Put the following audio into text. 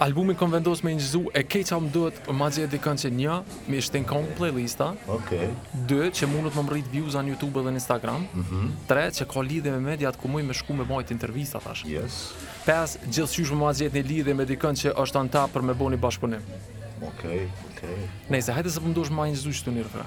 Albumin kom vendos me njëzu e krejt çka më duhet ma gje dikën që një me i shti n'do playlista okay. Dy që mundet me m'i rrit views-at në Youtube dhe në Instagram mm -hmm. Tre që ka lidhje me mediat ku muj me shku me majt intervista tash yes. Pes gjithqysh me ma gje një lidhje me dikën që është anë ta për me bo një bashkëpunim Ok, ok Nejse, hajde se pëmdosh po ma njëzu që të një rëfra